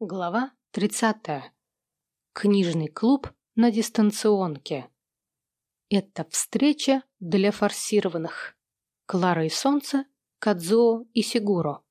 Глава 30. Книжный клуб на дистанционке. Это встреча для форсированных. Клара и Солнце, Кадзуо и Сигуро.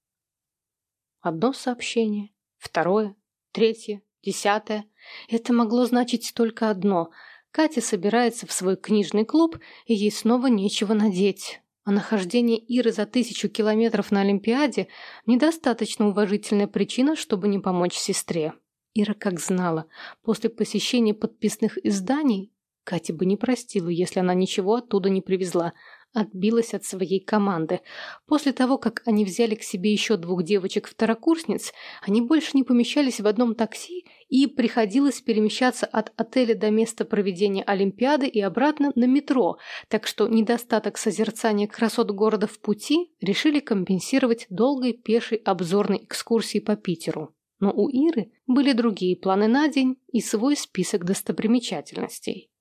Одно сообщение, второе, третье, десятое. Это могло значить только одно. Катя собирается в свой книжный клуб, и ей снова нечего надеть. А нахождение Иры за тысячу километров на Олимпиаде – недостаточно уважительная причина, чтобы не помочь сестре. Ира как знала, после посещения подписных изданий Катя бы не простила, если она ничего оттуда не привезла – отбилась от своей команды. После того, как они взяли к себе еще двух девочек-второкурсниц, они больше не помещались в одном такси, и приходилось перемещаться от отеля до места проведения Олимпиады и обратно на метро, так что недостаток созерцания красот города в пути решили компенсировать долгой пешей обзорной экскурсией по Питеру. Но у Иры были другие планы на день и свой список достопримечательностей.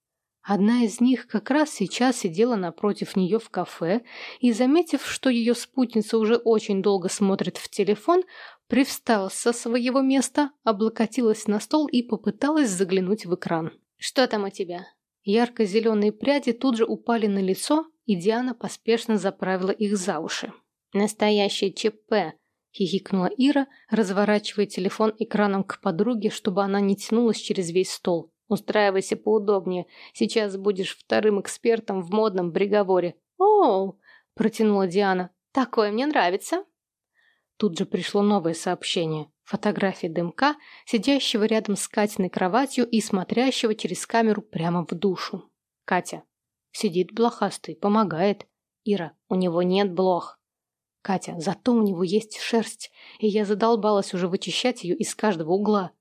Одна из них как раз сейчас сидела напротив нее в кафе и, заметив, что ее спутница уже очень долго смотрит в телефон, привстала со своего места, облокотилась на стол и попыталась заглянуть в экран. «Что там у тебя?» Ярко-зеленые пряди тут же упали на лицо, и Диана поспешно заправила их за уши. «Настоящее ЧП!» — хихикнула Ира, разворачивая телефон экраном к подруге, чтобы она не тянулась через весь стол. Устраивайся поудобнее. Сейчас будешь вторым экспертом в модном приговоре. Оу, протянула Диана. Такое мне нравится. Тут же пришло новое сообщение. Фотография дымка, сидящего рядом с Катиной кроватью и смотрящего через камеру прямо в душу. Катя. Сидит блохастый, помогает. Ира. У него нет блох. Катя. Зато у него есть шерсть, и я задолбалась уже вычищать ее из каждого угла.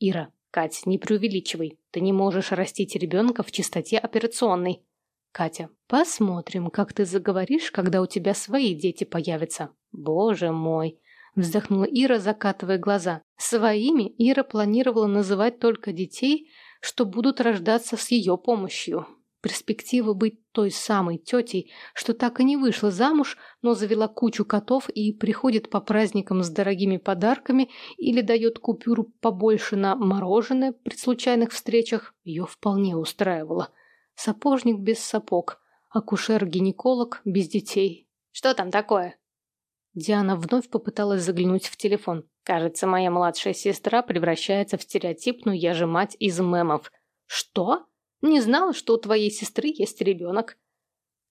Ира. Кать, не преувеличивай. Ты не можешь растить ребенка в чистоте операционной. Катя, посмотрим, как ты заговоришь, когда у тебя свои дети появятся. Боже мой. Вздохнула Ира, закатывая глаза. Своими Ира планировала называть только детей, что будут рождаться с ее помощью. Перспектива быть той самой тетей, что так и не вышла замуж, но завела кучу котов и приходит по праздникам с дорогими подарками или дает купюру побольше на мороженое при случайных встречах, ее вполне устраивало. Сапожник без сапог, акушер-гинеколог без детей. «Что там такое?» Диана вновь попыталась заглянуть в телефон. «Кажется, моя младшая сестра превращается в стереотипную «я же мать» из мемов». «Что?» Не знала, что у твоей сестры есть ребенок.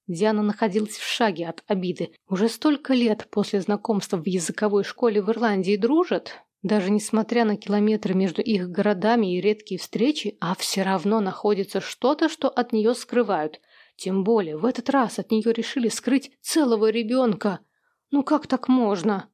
Диана находилась в шаге от обиды. Уже столько лет после знакомства в языковой школе в Ирландии дружат, даже несмотря на километры между их городами и редкие встречи, а все равно находится что-то, что от нее скрывают. Тем более, в этот раз от нее решили скрыть целого ребенка. Ну как так можно?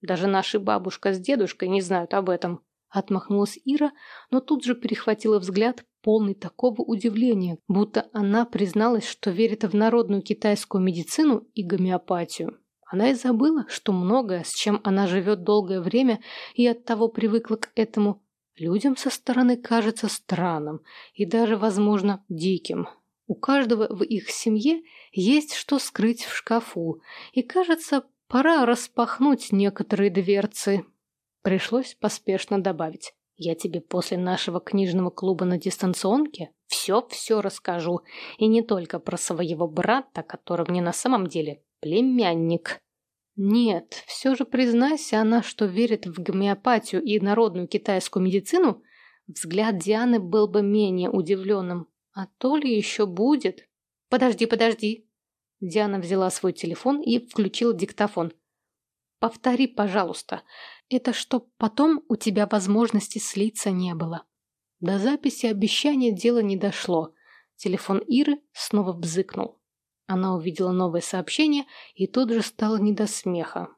Даже наша бабушка с дедушкой не знают об этом. Отмахнулась Ира, но тут же перехватила взгляд, полный такого удивления, будто она призналась, что верит в народную китайскую медицину и гомеопатию. Она и забыла, что многое, с чем она живет долгое время и оттого привыкла к этому, людям со стороны кажется странным и даже, возможно, диким. У каждого в их семье есть что скрыть в шкафу, и, кажется, пора распахнуть некоторые дверцы. Пришлось поспешно добавить. Я тебе после нашего книжного клуба на дистанционке все-все расскажу. И не только про своего брата, который мне на самом деле племянник. Нет, все же признайся она, что верит в гомеопатию и народную китайскую медицину, взгляд Дианы был бы менее удивленным. А то ли еще будет? Подожди, подожди. Диана взяла свой телефон и включила диктофон. Повтори, пожалуйста. Это чтоб потом у тебя возможности слиться не было. До записи обещания дело не дошло. Телефон Иры снова бзыкнул. Она увидела новое сообщение и тут же стало не до смеха.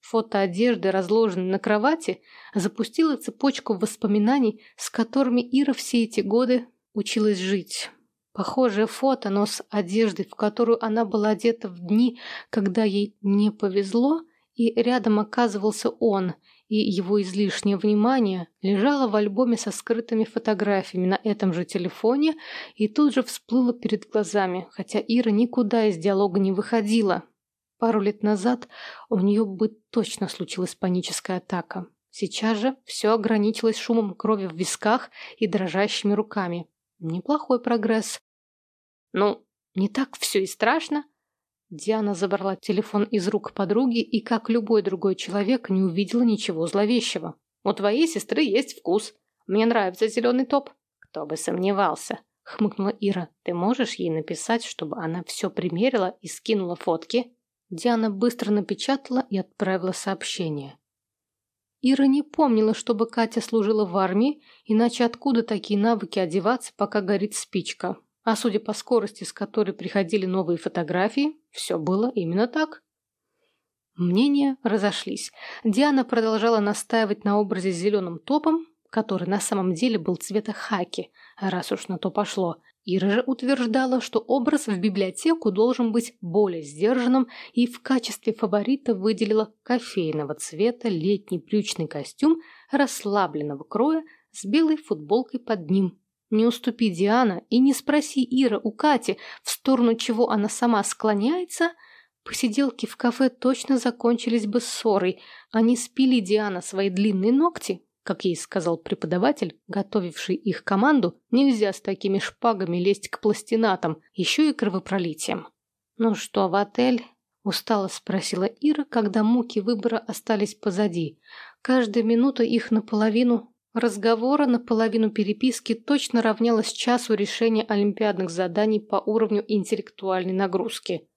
Фото одежды, разложенной на кровати, запустила цепочку воспоминаний, с которыми Ира все эти годы училась жить. Похожее фото, но с одеждой, в которую она была одета в дни, когда ей не повезло, и рядом оказывался он – и его излишнее внимание лежало в альбоме со скрытыми фотографиями на этом же телефоне и тут же всплыло перед глазами, хотя Ира никуда из диалога не выходила. Пару лет назад у нее бы точно случилась паническая атака. Сейчас же все ограничилось шумом крови в висках и дрожащими руками. Неплохой прогресс. Ну, не так все и страшно. Диана забрала телефон из рук подруги и, как любой другой человек, не увидела ничего зловещего. У твоей сестры есть вкус. Мне нравится зеленый топ. Кто бы сомневался, хмыкнула Ира. Ты можешь ей написать, чтобы она все примерила и скинула фотки? Диана быстро напечатала и отправила сообщение. Ира не помнила, чтобы Катя служила в армии, иначе откуда такие навыки одеваться, пока горит спичка. А судя по скорости, с которой приходили новые фотографии, все было именно так. Мнения разошлись. Диана продолжала настаивать на образе с зеленым топом, который на самом деле был цвета хаки, раз уж на то пошло. Ира же утверждала, что образ в библиотеку должен быть более сдержанным и в качестве фаворита выделила кофейного цвета летний брючный костюм расслабленного кроя с белой футболкой под ним. Не уступи Диана и не спроси Ира у Кати, в сторону чего она сама склоняется, посиделки в кафе точно закончились бы ссорой. Они спили Диана свои длинные ногти, как ей сказал преподаватель, готовивший их команду, нельзя с такими шпагами лезть к пластинатам, еще и кровопролитием. «Ну что, в отель?» – устало спросила Ира, когда муки выбора остались позади. Каждая минута их наполовину разговора, наполовину переписки точно равнялась часу решения олимпиадных заданий по уровню интеллектуальной нагрузки.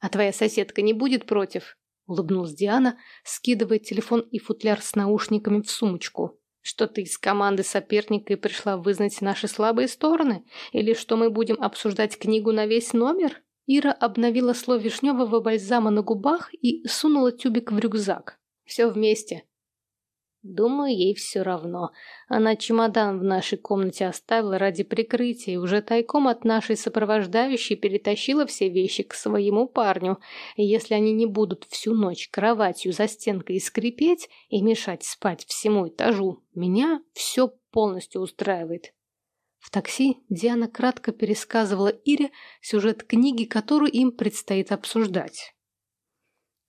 «А твоя соседка не будет против?» — улыбнулась Диана, скидывая телефон и футляр с наушниками в сумочку. «Что ты из команды соперника и пришла вызнать наши слабые стороны? Или что мы будем обсуждать книгу на весь номер?» Ира обновила слой вишневого бальзама на губах и сунула тюбик в рюкзак. «Все вместе. Думаю, ей все равно. Она чемодан в нашей комнате оставила ради прикрытия и уже тайком от нашей сопровождающей перетащила все вещи к своему парню. И если они не будут всю ночь кроватью за стенкой скрипеть и мешать спать всему этажу, меня все полностью устраивает. В такси Диана кратко пересказывала Ире сюжет книги, которую им предстоит обсуждать.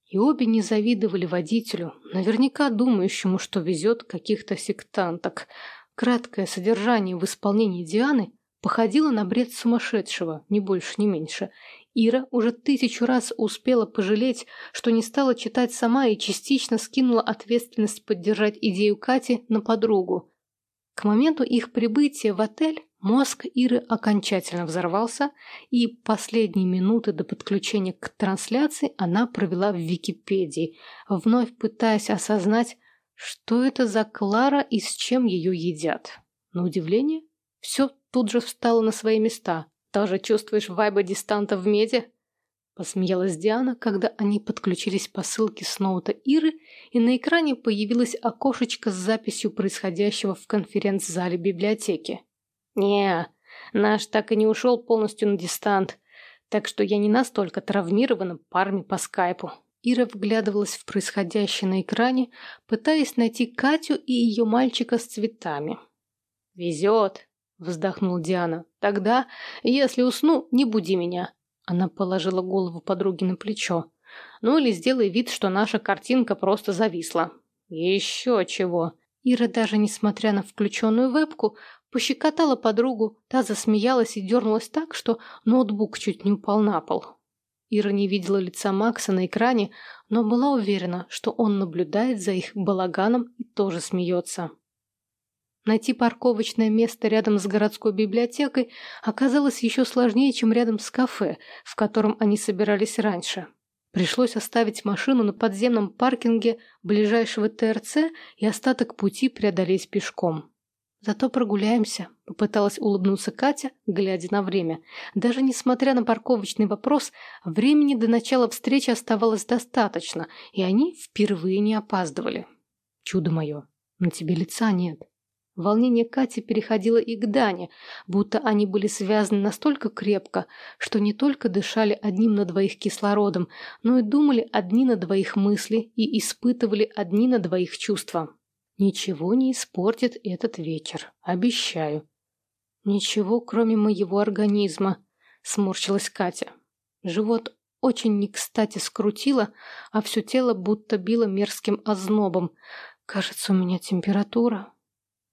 И обе не завидовали водителю, наверняка думающему, что везет каких-то сектанток. Краткое содержание в исполнении Дианы походило на бред сумасшедшего, ни больше, ни меньше. Ира уже тысячу раз успела пожалеть, что не стала читать сама и частично скинула ответственность поддержать идею Кати на подругу. К моменту их прибытия в отель Мозг Иры окончательно взорвался, и последние минуты до подключения к трансляции она провела в Википедии, вновь пытаясь осознать, что это за Клара и с чем ее едят. На удивление, все тут же встало на свои места. «Тоже чувствуешь вайба дистанта в меди?» Посмеялась Диана, когда они подключились по ссылке с ноута Иры, и на экране появилось окошечко с записью происходящего в конференц-зале библиотеки не наш так и не ушел полностью на дистант, так что я не настолько травмирована парами по скайпу. Ира вглядывалась в происходящее на экране, пытаясь найти Катю и ее мальчика с цветами. «Везет», — вздохнула Диана. «Тогда, если усну, не буди меня». Она положила голову подруги на плечо. «Ну или сделай вид, что наша картинка просто зависла». «Еще чего». Ира, даже несмотря на включенную вебку, Пощекотала подругу, та засмеялась и дернулась так, что ноутбук чуть не упал на пол. Ира не видела лица Макса на экране, но была уверена, что он наблюдает за их балаганом и тоже смеется. Найти парковочное место рядом с городской библиотекой оказалось еще сложнее, чем рядом с кафе, в котором они собирались раньше. Пришлось оставить машину на подземном паркинге ближайшего ТРЦ и остаток пути преодолеть пешком. «Зато прогуляемся», — попыталась улыбнуться Катя, глядя на время. Даже несмотря на парковочный вопрос, времени до начала встречи оставалось достаточно, и они впервые не опаздывали. «Чудо мое, на тебе лица нет». Волнение Кати переходило и к Дане, будто они были связаны настолько крепко, что не только дышали одним на двоих кислородом, но и думали одни на двоих мысли и испытывали одни на двоих чувства. Ничего не испортит этот вечер, обещаю. Ничего, кроме моего организма, сморщилась Катя. Живот очень не кстати скрутило, а все тело будто било мерзким ознобом. Кажется, у меня температура.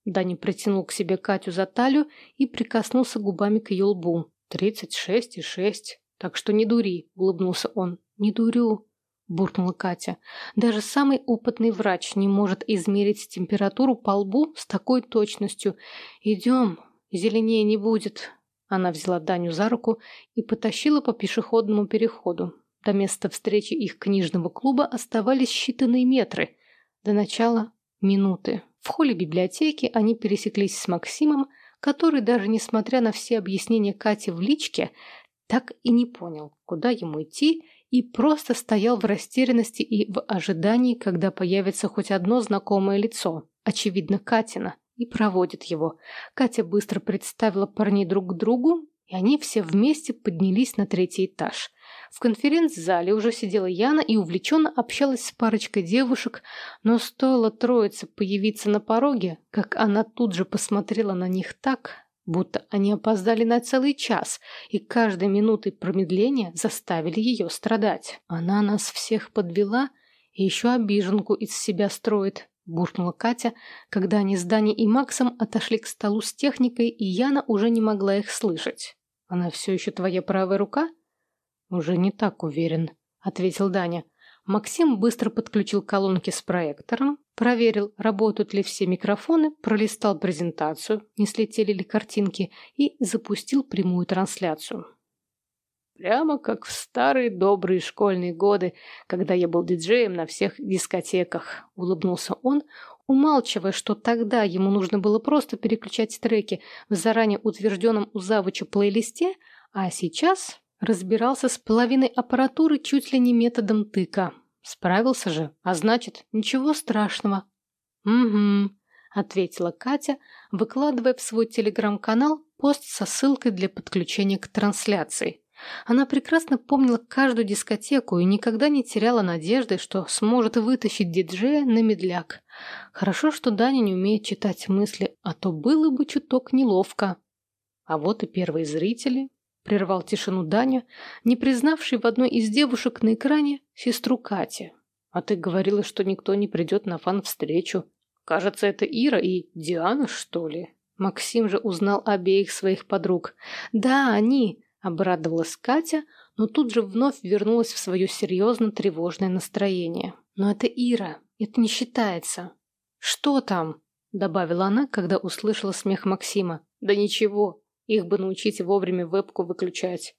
Даня притянул к себе Катю за талию и прикоснулся губами к ее лбу. «Тридцать шесть и шесть. Так что не дури», — улыбнулся он. «Не дурю», — буркнула Катя. «Даже самый опытный врач не может измерить температуру по лбу с такой точностью. Идем, зеленее не будет». Она взяла Даню за руку и потащила по пешеходному переходу. До места встречи их книжного клуба оставались считанные метры. До начала минуты. В холле библиотеки они пересеклись с Максимом, который, даже несмотря на все объяснения Кати в личке, так и не понял, куда ему идти, и просто стоял в растерянности и в ожидании, когда появится хоть одно знакомое лицо, очевидно, Катина, и проводит его. Катя быстро представила парней друг к другу, и они все вместе поднялись на третий этаж – в конференц-зале уже сидела Яна и увлеченно общалась с парочкой девушек, но стоило троице появиться на пороге, как она тут же посмотрела на них так, будто они опоздали на целый час, и каждой минутой промедления заставили ее страдать. Она нас всех подвела и еще обиженку из себя строит, буркнула Катя, когда они с Даней и Максом отошли к столу с техникой, и Яна уже не могла их слышать. «Она все еще твоя правая рука?» «Уже не так уверен», — ответил Даня. Максим быстро подключил колонки с проектором, проверил, работают ли все микрофоны, пролистал презентацию, не слетели ли картинки и запустил прямую трансляцию. Прямо как в старые добрые школьные годы, когда я был диджеем на всех дискотеках, улыбнулся он, умалчивая, что тогда ему нужно было просто переключать треки в заранее утвержденном у завуча плейлисте, а сейчас Разбирался с половиной аппаратуры чуть ли не методом тыка. Справился же, а значит, ничего страшного. «Угу», — ответила Катя, выкладывая в свой телеграм-канал пост со ссылкой для подключения к трансляции. Она прекрасно помнила каждую дискотеку и никогда не теряла надежды, что сможет вытащить диджея на медляк. Хорошо, что Даня не умеет читать мысли, а то было бы чуток неловко. А вот и первые зрители, Прервал тишину Даня, не признавший в одной из девушек на экране сестру Кати. А ты говорила, что никто не придет на фан-встречу. Кажется, это Ира и Диана, что ли? Максим же узнал обеих своих подруг. Да, они, обрадовалась Катя, но тут же вновь вернулась в свое серьезно тревожное настроение. Но это Ира, это не считается. Что там? Добавила она, когда услышала смех Максима. Да ничего, их бы научить вовремя вебку выключать.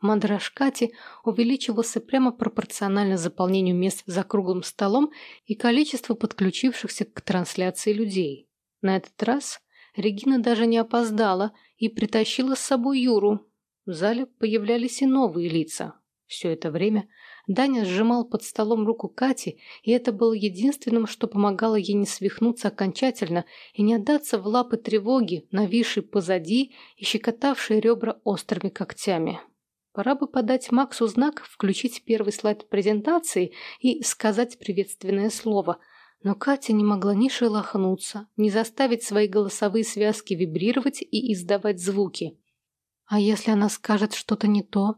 Мандраж Кати увеличивался прямо пропорционально заполнению мест за круглым столом и количеству подключившихся к трансляции людей. На этот раз Регина даже не опоздала и притащила с собой Юру. В зале появлялись и новые лица. Все это время Даня сжимал под столом руку Кати, и это было единственным, что помогало ей не свихнуться окончательно и не отдаться в лапы тревоги, нависшей позади и щекотавшей ребра острыми когтями. Пора бы подать Максу знак, включить первый слайд презентации и сказать приветственное слово. Но Катя не могла ни шелохнуться, ни заставить свои голосовые связки вибрировать и издавать звуки. А если она скажет что-то не то?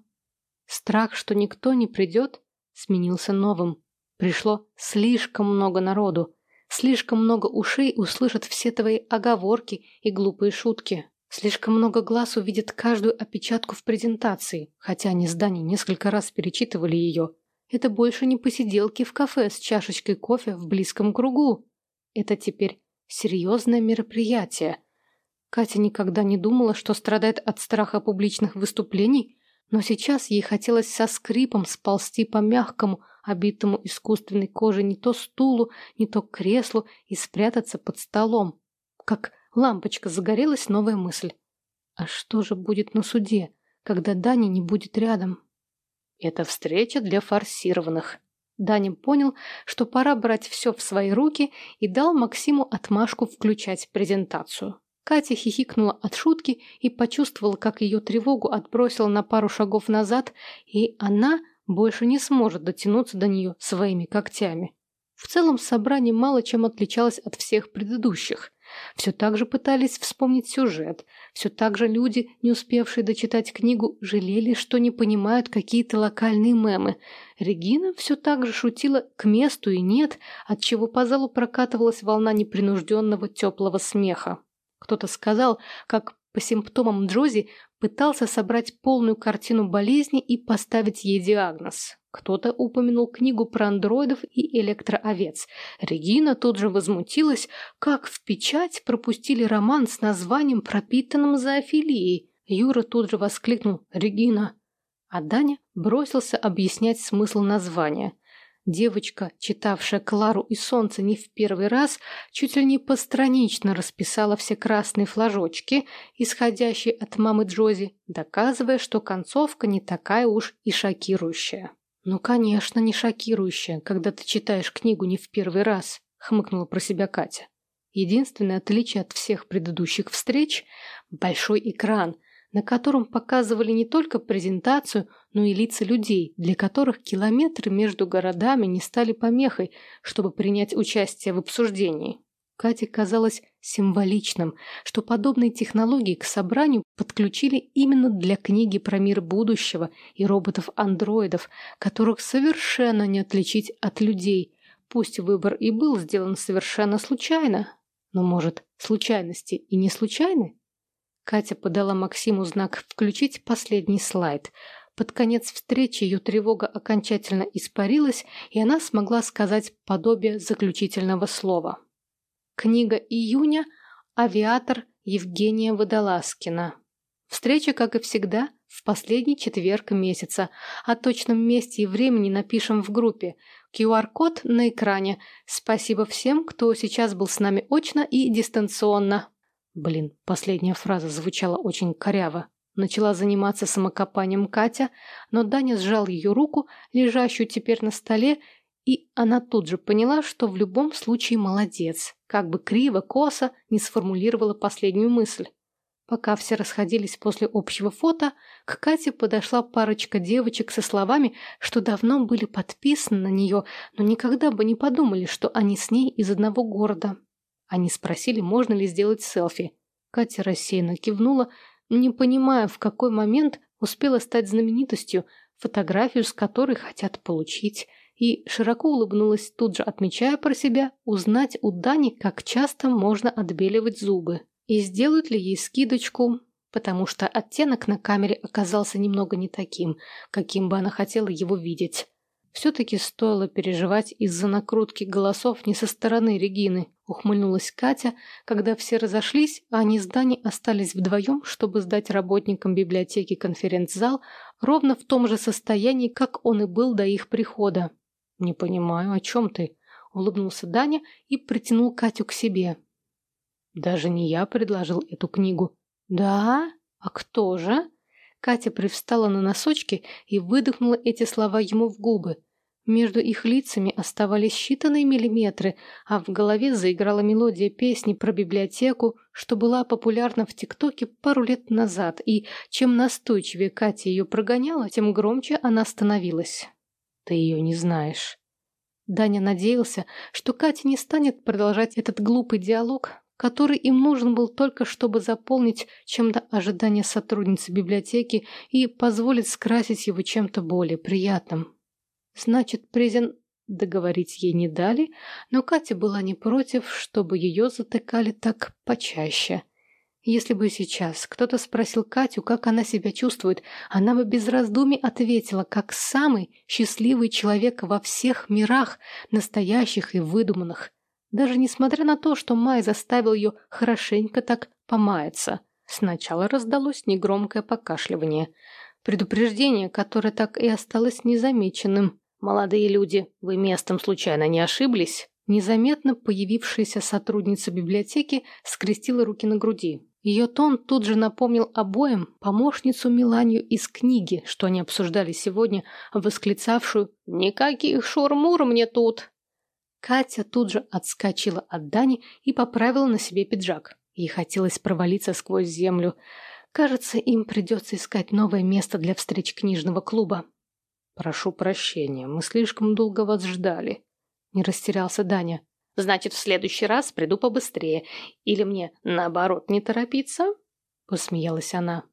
Страх, что никто не придет, сменился новым. Пришло слишком много народу. Слишком много ушей услышат все твои оговорки и глупые шутки. Слишком много глаз увидят каждую опечатку в презентации, хотя они с Даней несколько раз перечитывали ее. Это больше не посиделки в кафе с чашечкой кофе в близком кругу. Это теперь серьезное мероприятие. Катя никогда не думала, что страдает от страха публичных выступлений, но сейчас ей хотелось со скрипом сползти по мягкому, обитому искусственной кожей не то стулу, не то креслу и спрятаться под столом. Как лампочка загорелась новая мысль. А что же будет на суде, когда Дани не будет рядом? Это встреча для форсированных. Даня понял, что пора брать все в свои руки и дал Максиму отмашку включать презентацию. Катя хихикнула от шутки и почувствовала, как ее тревогу отбросила на пару шагов назад, и она больше не сможет дотянуться до нее своими когтями. В целом собрание мало чем отличалось от всех предыдущих. Все так же пытались вспомнить сюжет. Все так же люди, не успевшие дочитать книгу, жалели, что не понимают какие-то локальные мемы. Регина все так же шутила к месту и нет, отчего по залу прокатывалась волна непринужденного теплого смеха. Кто-то сказал, как по симптомам Джози пытался собрать полную картину болезни и поставить ей диагноз. Кто-то упомянул книгу про андроидов и электроовец. Регина тут же возмутилась, как в печать пропустили роман с названием, пропитанным зоофилией. Юра тут же воскликнул «Регина!», а Даня бросился объяснять смысл названия. Девочка, читавшая Клару и Солнце не в первый раз, чуть ли не постранично расписала все красные флажочки, исходящие от мамы Джози, доказывая, что концовка не такая уж и шокирующая. «Ну, конечно, не шокирующая, когда ты читаешь книгу не в первый раз», — хмыкнула про себя Катя. Единственное отличие от всех предыдущих встреч — большой экран — на котором показывали не только презентацию, но и лица людей, для которых километры между городами не стали помехой, чтобы принять участие в обсуждении. Кате казалось символичным, что подобные технологии к собранию подключили именно для книги про мир будущего и роботов-андроидов, которых совершенно не отличить от людей. Пусть выбор и был сделан совершенно случайно, но, может, случайности и не случайны? Катя подала Максиму знак «включить последний слайд». Под конец встречи ее тревога окончательно испарилась, и она смогла сказать подобие заключительного слова. Книга июня «Авиатор» Евгения Водолазкина. Встреча, как и всегда, в последний четверг месяца. О точном месте и времени напишем в группе. QR-код на экране. Спасибо всем, кто сейчас был с нами очно и дистанционно. Блин, последняя фраза звучала очень коряво. Начала заниматься самокопанием Катя, но Даня сжал ее руку, лежащую теперь на столе, и она тут же поняла, что в любом случае молодец, как бы криво, косо не сформулировала последнюю мысль. Пока все расходились после общего фото, к Кате подошла парочка девочек со словами, что давно были подписаны на нее, но никогда бы не подумали, что они с ней из одного города. Они спросили, можно ли сделать селфи. Катя рассеянно кивнула, не понимая, в какой момент успела стать знаменитостью, фотографию с которой хотят получить, и широко улыбнулась, тут же отмечая про себя узнать у Дани, как часто можно отбеливать зубы. И сделают ли ей скидочку, потому что оттенок на камере оказался немного не таким, каким бы она хотела его видеть. Все-таки стоило переживать из-за накрутки голосов не со стороны Регины, ухмыльнулась Катя, когда все разошлись, а они с Даней остались вдвоем, чтобы сдать работникам библиотеки конференц-зал ровно в том же состоянии, как он и был до их прихода. «Не понимаю, о чем ты?» — улыбнулся Даня и притянул Катю к себе. «Даже не я предложил эту книгу». «Да? А кто же?» Катя привстала на носочки и выдохнула эти слова ему в губы. Между их лицами оставались считанные миллиметры, а в голове заиграла мелодия песни про библиотеку, что была популярна в ТикТоке пару лет назад, и чем настойчивее Катя ее прогоняла, тем громче она становилась. «Ты ее не знаешь». Даня надеялся, что Катя не станет продолжать этот глупый диалог, который им нужен был только чтобы заполнить чем-то ожидание сотрудницы библиотеки и позволить скрасить его чем-то более приятным. Значит, презен договорить ей не дали, но Катя была не против, чтобы ее затыкали так почаще. Если бы сейчас кто-то спросил Катю, как она себя чувствует, она бы без раздумий ответила, как самый счастливый человек во всех мирах, настоящих и выдуманных даже несмотря на то, что Май заставил ее хорошенько так помаяться. Сначала раздалось негромкое покашливание. Предупреждение, которое так и осталось незамеченным. «Молодые люди, вы местом случайно не ошиблись?» Незаметно появившаяся сотрудница библиотеки скрестила руки на груди. Ее тон тут же напомнил обоим помощницу Миланию из книги, что они обсуждали сегодня, восклицавшую «Никаких шурмур мне тут!» Катя тут же отскочила от Дани и поправила на себе пиджак. Ей хотелось провалиться сквозь землю. Кажется, им придется искать новое место для встреч книжного клуба. «Прошу прощения, мы слишком долго вас ждали», — не растерялся Даня. Значит, в следующий раз приду побыстрее. Или мне, наоборот, не торопиться?» Посмеялась она.